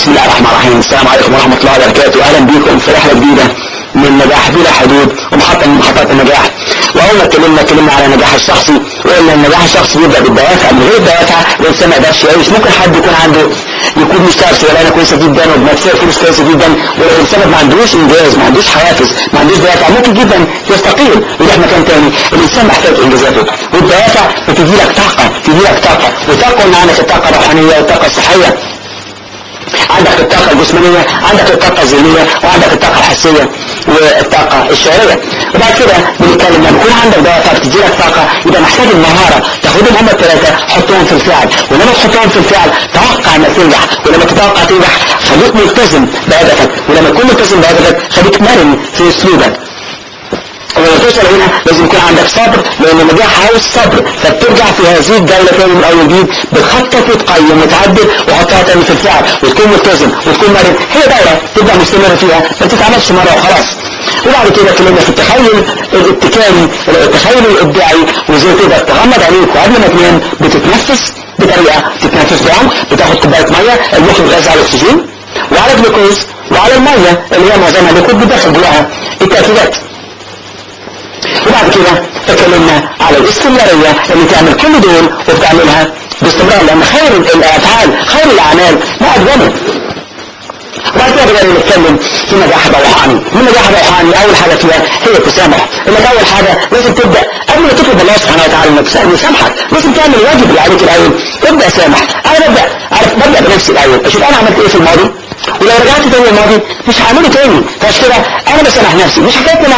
بسم الله الرحمن الرحيم. السلام عليكم ورحمة الله وبركاته. أهلا بكم في رحلة جديدة من نجاح بلا حدود ومحطة من محطات النجاح. وأول اتكلمنا اتكلمنا على النجاح الشخصي وقلنا النجاح الشخصي بيبدأ بالدوافع من غير الدوافع الإنسان ما يقدرش يعيش ممكن حد يكون عنده يكون مشتغل شغلانة كويسة جدا وبنفسية فلوس كويسة جدا. السبب ما عندوش إنجاز ما عندوش حوافز ما عندوش دوافع ممكن جدا يستقيل ويروح مكان تاني. الإنسان محتاج إنجازاته. والدوافع بتدي لك طاقة تدي لك طاقة. وطاقة إن عندك الطاقة الروحانية والطاقة الصحية. عندك الطاقة الجسمانية عندك الطاقة الذهنية وعندك الطاقة الحسية والطاقة الشعورية وبعد كده بنتكلم لما يكون عندك دوافع بتديلك طاقة. يبقى محتاج المهارة تاخدهم هم الثلاثة حطهم في الفعل. ولما تحطهم في الفعل توقع انك تنجح. ولما تتوقع تنجح خليك ملتزم بهدفك ولما تكون ملتزم بهدفك خليك مرن في أسلوبك. ولما توصل هنا لازم يكون عندك صبر لأن النجاح عاوز صبر فبترجع في هذه الدولة تاني من أول جديد بتخطط وتقيم وتعدل وحطها تاني في الفعل وتكون ملتزم وتكون مرن. هي دولة تبدأ مستمر فيها ما تتعملش مرة وخلاص. وبعد كده اتكلمنا في التخيل الابتكاري التخيل الإبداعي وازاي تقدر تغمض عينيك وقبل ما تنام بتتنفس بطريقة تتنفس بعمق بتاخد كوباية مية المخ بيغذى على الأكسجين وعلى الجلوكوز وعلى المية اللي هي معظمها ليكويد بتدخل جواها التأكيدات. وبعد كده تكلمنا على الاستمرارية اللي تعمل كل دول وبتعملها باستمرار لأن خير الأفعال خير الأعمال ما ادومه وبعد كده بدأنا نتكلم في نجاح روحاني من نجاح روحاني أول حاجة فيها هي التسامح. إنك أول حاجة لازم تبدأ قبل ما تطلب الله سبحانه وتعالى إنك يسامحك لازم تعمل الواجب اللي الأول. ابدأ سامح. أنا ببدأ ببدأ بنفسي الأول. أشوف أنا عملت إيه في الماضي؟ ولو رجعت تاني الماضي مش هعمله تاني. فعشان كده أنا بسامح نفسي. مش حكايه مع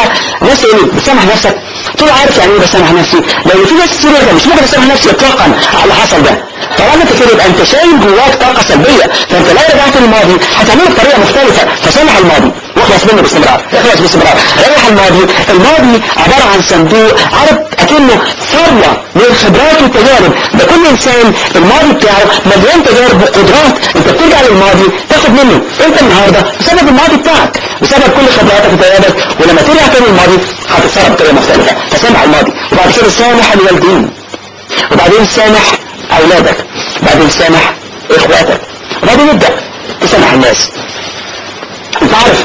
ناس إيه بتسامح نفسك. تقول عارف يعني إيه بسامح نفسي؟ لأن في ناس كتير مش ممكن اسامح نفسي اطلاقا على اللي حصل ده. طالما أنت كده يبقى أنت شايل جواك طاقة سلبية. فأنت لو رجعت للماضي هتعمله بطريقة مختلفة. فسامح الماضي. واخلص منه باستمرار. اخلص باستمرار. ريح الماضي. الماضي عبارة عن صندوق عارف أكنه ثروه من الخبرات والتجارب ده كل إنسان الماضي بتاعه مليان تجارب وقدرات. أنت بترجع للماضي تاخد منه. أنت النهارده بسبب الماضي بتاعك. بسبب كل خبراتك وتجاربك. ولما ترجع تاني الماضي هتتصرف بطريقة مختلفة. فسامح الماضي. وبعد كده سامح الوالدين وبعدين سامح أولادك. وبعدين سامح إخواتك. وبعدين ابدأ. تسامح الناس. انت عارف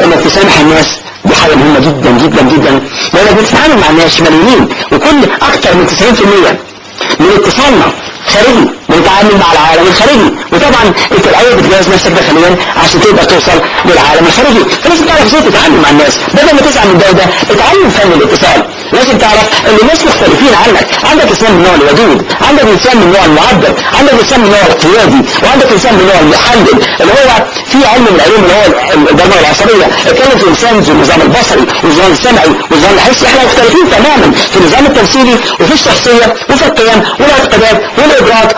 انك تسامح الناس دي حاجة مهمة جدا جدا جدا. لانك بتتعامل مع الناس ملايين وكل أكتر من 90% من اتصالنا خارجي بنتعامل مع العالم الخارجي. وطبعا انت الأول بتجهز نفسك داخليا عشان تقدر توصل للعالم الخارجي. فلازم تعرف إزاي تتعامل مع الناس. بدل ما تزعل من ده وده اتعلم فن الاتصال. لازم تعرف ان الناس مختلفين عنك. عندك انسان من النوع الودود عندك انسان من النوع المعبر عندك انسان من النوع القيادي وعندك انسان من النوع المحلل. اللي هو في علم من العلوم اللي هو الدماغ العصبيه اتكلم في انسان ذو النظام البصري والنظام السمعي والنظام الحسي. إحنا مختلفين تماما في النظام التمثيلي وفي الشخصية وفي القيم والأعتقادات والإدراك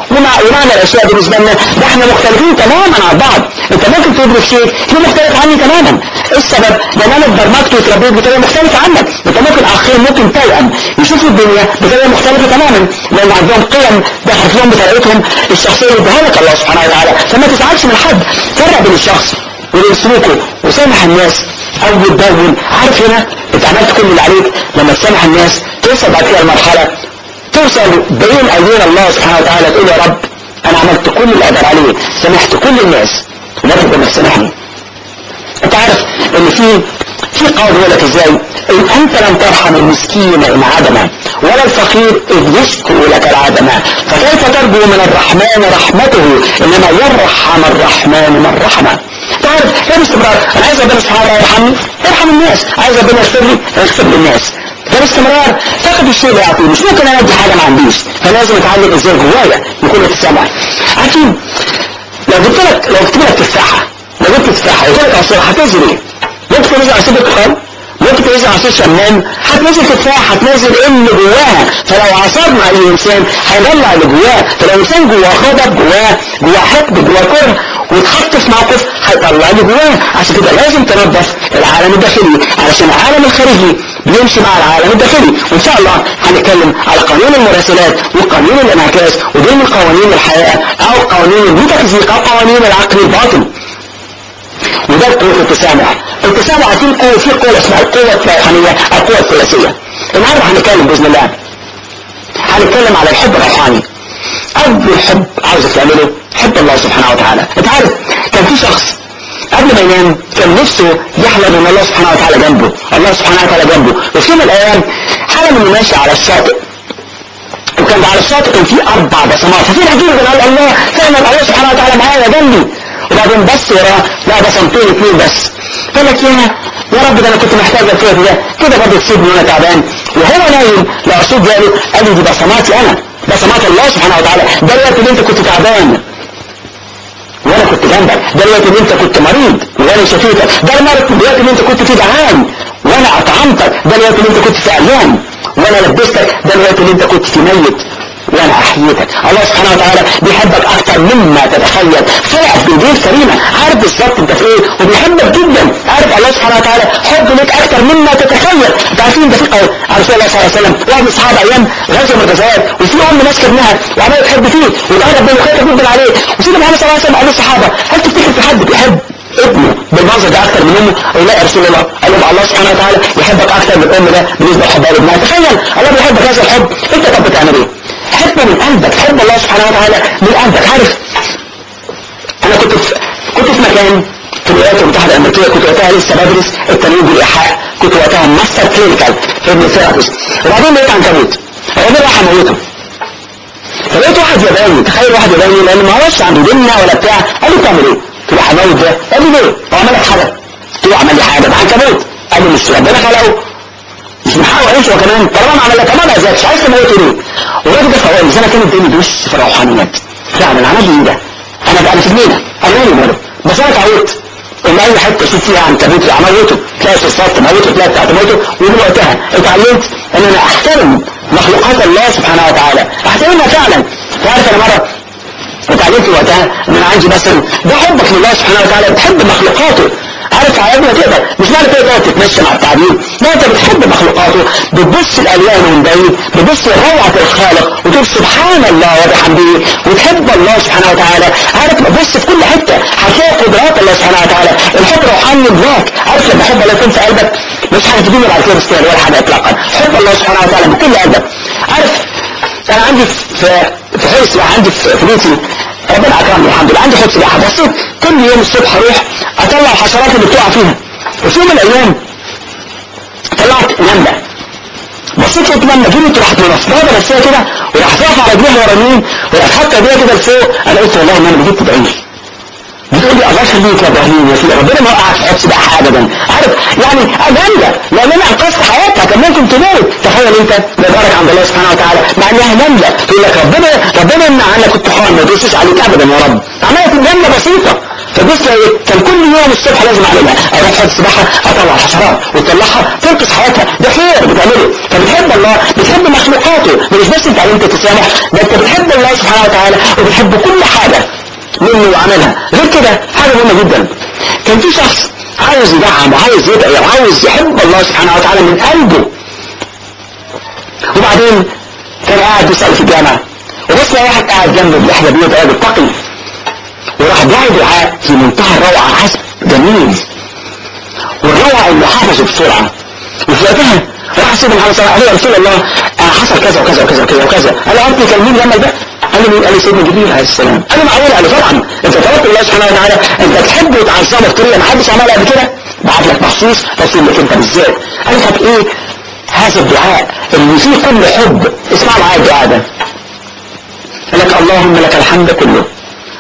ومعنى الأشياء بالنسبة لنا ده إحنا مختلفين تماما عن بعض. أنت ممكن تدرك شيء في مختلف عني تماما. السبب؟ لأن أنا اتبرمجت واتربيت بطريقة مختلفة عنك. أنت ممكن اخين ممكن توأم يشوفوا الدنيا بطريقة مختلفة تماما. لأن عندهم قيم دخلت بطريقتهم الشخصية اللي اداها لك الله سبحانه وتعالى. فما تزعلش من حد. فرق بين الشخص وبين سلوكه وسامح الناس. أول باول عارف هنا؟ انت عملت كل اللي عليك. لما تسامح الناس توصل بعد كده لمرحلة توصل بين ايدين الله سبحانه وتعالى تقول يا رب أنا عملت كل اللي أقدر عليه سامحت كل الناس. ولكن انك سامحني. أنت عارف إن في في قول يقول لك إزاي؟ إن أنت لم ترحم المسكين إن عدم ولا الفقير إذ يشكو لك العدم. فكيف ترجو من الرحمن رحمته؟ إنما يرحم الرحمن من رحمة. تعرف يا باستمرار أنا عايز ربنا سبحانه وتعالى يرحمني؟ يرحم الناس. عايز ربنا يغفر لي؟ يغفر للناس. باستمرار تاخد الشيء اللي يعطيه مش ممكن أنا أدي حاجة ما عنديش. فلازم أتعلم إزاي جوايا يكون التسامح عارفين لو جبت لك لو جبت لك تفاحه لو جبت تفاحه لك عصير هتنزل إيه؟ ممكن تنزل عصير برتقال ممكن تنزل عصير شمام هتنزل تفاح هتنزل إيه اللي جواها فلو عصرنا أي إنسان هيطلع اللي جواه. فلو إنسان جواه غضب جواه جواه حقد جواه كره واتحط في موقف هيطلع اللي جواه. عشان كده لازم تنظف العالم الداخلي علشان العالم الخارجي بيمشي مع العالم الداخلي. وإن شاء الله هنتكلم على قانون المراسلات وقانون الإنعكاس ودي من قوانين الحياة أو قوانين الميتافيزيق أو قوانين العقل الباطن. وده التسامح. التسامح عارفين قوة في قوة اسمها القوة الروحانية القوة الثلاثية النهارده هنتكلم بإذن الله. هنتكلم على الحب الروحاني. أول حب عاوزك تعمله حب الله سبحانه وتعالى. أنت عارف كان في الأيام كان نفسه يحلم إن الله سبحانه وتعالى جنبه. الله سبحانه وتعالى جنبه. وفي يوم من الأيام حلم إنه ماشي على الشاطئ. وكان على الشاطئ كان في أربع بصمات. ففي الحديث قال الله فعلا الله سبحانه وتعالى معايا جنبي. وبعدين بص وراه لا بصمتين اثنين بس. قال لك يا يا رب ده أنا كنت محتاج كده ده. كده برضه تسيبني وأنا تعبان. وهو نايم. العصور جاله. قال لي دي بصماتي أنا. بصمات الله سبحانه وتعالى. ده الوقت اللي أنت كنت تعبان. وأنا كنت جنبك. ده الوقت اللي أنت كنت مريض. وأنا شفيتك. ده الوقت اللي أنت كنت جعان. وأنا أطعمتك. ده الوقت اللي أنت كنت في عيان وأنا لبستك. ده الوقت اللي أنت كنت في ميت. وأنا احييتك الله سبحانه وتعالى بيحبك أكتر مما تتخيل. فرق بايديه كريمة. عارف بالظبط أنت في إيه؟ وبيحبك جدا. عارف الله سبحانه وتعالى حب لك أكتر مما تتخيل. انت عارفين ده في رسول الله صلى الله عليه وسلم. واحد من الصحابه أيام غزوة من الغزوات وفي ام ماسكه ابنها وعماله تحب فيه وتقرب منه وخايفه جدا عليه. وسيدنا محمد صلى الله عليه وسلم قال للصحابة هل تفتكر في حد بيحب ابنه بالمنظر ده أكتر من أمه؟ أو لا يا رسول الله. قال له الله سبحانه وتعالى يحبك أكتر من الام ده بالنسبة لحب ابنها تخيل الله بيحبك هذا الحب. أنت طب بتعمل إيه؟ حبه من قلبك حب الله سبحانه وتعالى من قلبك عارف؟ أنا كنت في كنت في مكان في الولايات المتحدة الأمريكية كنت وقتها لسه بدرس التنويم بالإيحاء كنت وقتها master clinical hypnotherapist وبعدين لقيت عنكبوت. الراجل راح اموته فلقيت واحد ياباني تخيل واحد ياباني لأن ما هوش عنده دمنة ولا بتاع. قال لي بتعمل إيه؟ قلت له هموت ده. قال لي ليه؟ هو عمل لك حاجة. قلت له عمل لي حاجة ده عنكبوت. قال لي مش ربنا خلقه. ما هو يعيش هو كمان طالما عمل لك ما أذاكش عايز تموته ليه؟ والراجل ده فوائد. أنا كان اداني درس في الروحانيات فعلا عمل لي إيه ده؟ أنا أنا في جنينة. أنا مالي ماله؟ بس أنا اتعودت ان أي حتة أشوف فيها عنكبوت عملته تلاقي صفات تموته تلاقي بتاع تموته ومن وقتها اتعلمت إن أنا أحترم مخلوقات الله سبحانه وتعالى. أحترمها فعلا. تعرف أنا مرة اتعلمت وقتها إن أنا عندي مثلا ده حبك لله سبحانه وتعالى بتحب مخلوقاته. عارف على قد ما تقدر. مش معنى كده تقعد تتمشى مع التعبير لا انت بتحب مخلوقاته بتبص الالوان من بعيد بتبص لروعة الخالق وتقول سبحان الله وبحمده وتحب الله سبحانه وتعالى. عارف بص في كل حتة هتلاقي قدرات الله سبحانه وتعالى. الحب روحاني جواك عارف لما حب الله يكون في قلبك؟ مش حاجة تجيبه بعد كده بستاهل ولا حاجة اطلاقا. حب الله سبحانه وتعالى بكل قلبك. عارف أنا عندي في في السباحه عندي في بيتي ربنا اكرمني الحمد لله. عندي حوض سباحه بصيت كل يوم الصبح أروح أطلع الحشرات اللي بتقع فيها وفي يوم من الأيام طلعت نملة. بصيت لقيت نملة. جريت راحت منفضه نفسها كده وراحت واقفه على رجليها ورا اليمين وراحت حاطه ايديها كده لفوق. أنا قلت والله دي بتدعي لي بتقول لي الله يخليك يا إبراهيم يا سيدي. ربنا ما وقعك في سباحه ابدا. عارف؟ يعني جامده لأن أنا أنقذت حياتها كان ممكن تموت. تخيل أنت مبارك عند الله سبحانه وتعالى. مع إنها نمله تقول لك ربنا ربنا يمنع عنك الطوفان ما يدوسش عليك ابدا يا رب. عملت نمله بسيطة. فبص كان كل يوم الصبح لازم اعملها أروح حوض السباحه أطلع الحشرات وتطلعها. تنقذ حياتها. ده خير بتعمله. فبتحب الله. بتحب مخلوقاته. مش بس أنت علمت تسامح ده أنت بتحب الله سبحانه وتعالى. وبتحب كل حاجة. منه وعملها غير كده حاجة مهمة جدا. كان في شخص عاوز يدعم وعاوز يدعي وعاوز يحب الله سبحانه وتعالى من قلبه. وبعدين كان قاعد بيسأل في الجامعة وبص لقى واحد قاعد جنبه بيحلى بيه راجل تقي وراح دعي دعاء في منتهى الروعة عزب جميل. والروعة اللي حافظه بسرعة. وفي وقتها راح سيدنا محمد صلى الله عليه رسول الله آه حصل كذا وكذا وكذا وكذا قال له أنت مين جنبك ده؟ قال مين؟ قال سيدنا جبريل عليه السلام. له معقول له طبعا. أنت طلبت الله سبحانه وتعالى. أنت تحبه وتعظمه بطريقه ما حدش عملها قبل كده. بعت لك مخصوص بس انك أنت بالذات. قال لك إيه؟ هذا الدعاء اللي فيه كل حب. اسمع معايا الدعاء ده. قال لك اللهم لك الحمد كله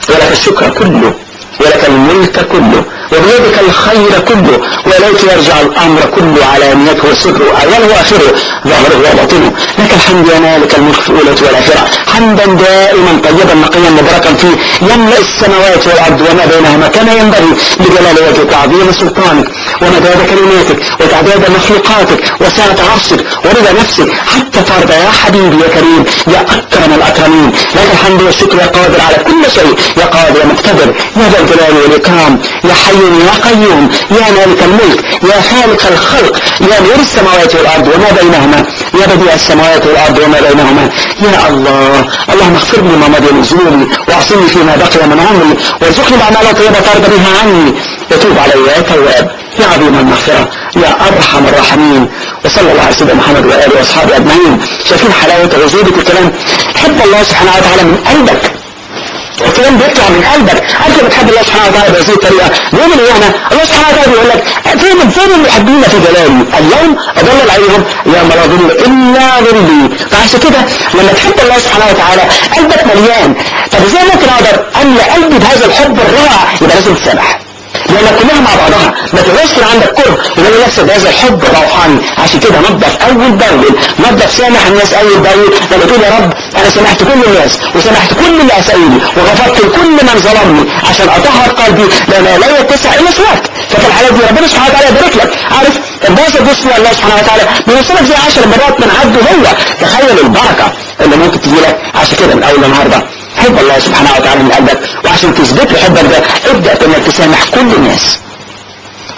ولك الشكر كله ولك الملك كله وبيدك الخير كله وإليك يرجع الأمر كله على نيته وسره أوله وآخره ظهره وباطنه. لك الحمد يا مالك الملك في الأولى والآخرة. حمدا دائما طيبا نقيا مباركا فيه. يملأ السماوات والأرض وما بينهما كما ينبغي بجلال وجهك وعظيم سلطانك ومداد كلماتك وتعداد مخلوقاتك وسعة عرشك ورضا نفسك حتى ترضى يا حبيبي يا كريم يا أكرم الأكرمين. لك الحمد والشكر يا قادر على كل شيء. يا قادر يا مقتدر يا ذا الجلال والإكرام. يا حي يا قيوم يا مالك الملك يا خالق الخلق يا نور السماوات والأرض وما بينهما يا بديع السماوات والأرض وما بينهما. يا الله اللهم اغفر لي ما مضي من ذنوبي واعصمني فيما بقي من عمري وارزقني بأعمال طيبة ترضى بها عني. وتوب علي يا تواب يا عظيم المغفرة يا أرحم الراحمين. وصلى الله على سيدنا محمد وآله وأصحابه أجمعين. شايفين حلاوة وجودة الكلام حب الله سبحانه وتعالى من قلبك. الكلام بيطلع من قلبك. أنت بتحب الله سبحانه وتعالى بهذه الطريقة يوم القيامه الله سبحانه وتعالى بيقول لك فين فين المحبين في جلالي. اليوم اضلل عليهم يوم لا ظل الا ظلي فعشان كده لما تحب الله سبحانه وتعالى قلبك مليان. طب إزاي ممكن أقدر املى قلبي بهذا الحب الرائع؟ يبقى لازم تسامح. لأن كلها مع بعضها ما كده عندك كره ولا نفسك بهذا الحب الروحاني عشان كده نظف أول باول نظف سامح الناس أول باول لما تقول يا رب أنا سامحت كل الناس وسامحت كل اللي اساءوني وغفرت لكل من ظلمني عشان أطهر قلبي لأن لا يتسع إلا سواك. ففي الحالات دي ربنا سبحانه وتعالى يبارك لك. عارف؟ الباشا بيسمع الله سبحانه وتعالى. بيوصلك زي 10 مرات من عبده هو. تخيل البركة اللي ممكن تجي لك عشان كده من أول النهارده حب الله سبحانه وتعالى من قلبك. وعشان تثبت له حبك ده ابدأ انك تسامح كل الناس.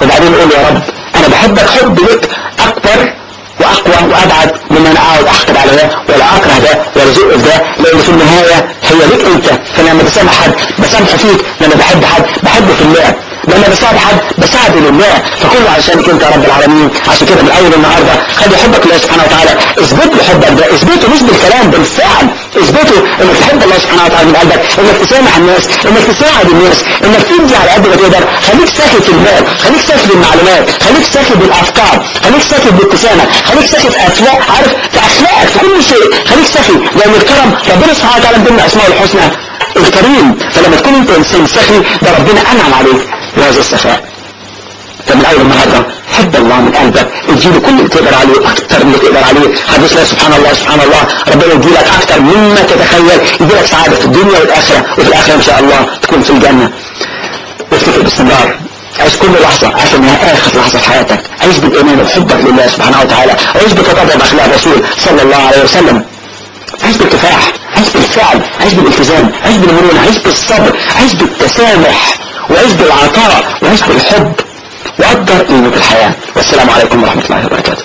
وبعدين قول يا رب أنا بحبك حب لك أكبر وأقوى وأبعد مما أنا اقعد احقد على ده ولا أكره ده ولا في ده لأن في النهاية هي ليك أنت. فلما بسامح حد بسامحه فيك. لما بحب حد بحبه في لما بساعد حد بساعده لله. فكله عشانك انت يا رب العالمين. عشان كده من اول النهارده خلي حبك لله سبحانه وتعالى. اثبت له حبك ده. اثبته مش بالكلام بالفعل. اثبته انك تحب الله سبحانه وتعالى من قلبك. انك تسامح الناس. انك تساعد الناس. انك تدي على قد ما تقدر. خليك ساكت في المال. خليك ساكت بالمعلومات خليك ساكت بالأفكار. خليك ساكت بالابتسامة. خليك في أخلاق عارف؟ في أخلاقك في كل شيء. خليك ساكت لأن الكرم ربنا سبحانه وتعالى من ضمن اسمائه الحسنى الكريم. فلما تكون أنت إنسان سخي ده ربنا أنعم عليك. بهذا السخاء فمن اول النهارده حب الله من قلبك اديله كل اللي تقدر عليه أكتر من اللي تقدر عليه. حديث لا سبحان الله سبحان الله. ربنا يديلك أكتر مما تتخيل. يديلك سعادة في الدنيا والآخرة. وفي الآخرة إن شاء الله تكون في الجنة. وافتكر باستمرار. عيش كل لحظة. عشان انها آخر لحظة في حياتك. عيش بالإيمان وحبك لله سبحانه وتعالى. عيش بتطبع بأخلاق الرسول صلى الله عليه وسلم. عيش بالكفاح. عيش بالفعل. عيش بالالتزام. عيش بالمرونة. عيش بالصبر. عيش بالتسامح. وعيش بالعطاء وعيش بالحب وقدر قيمة الحياة. والسلام عليكم ورحمة الله وبركاته.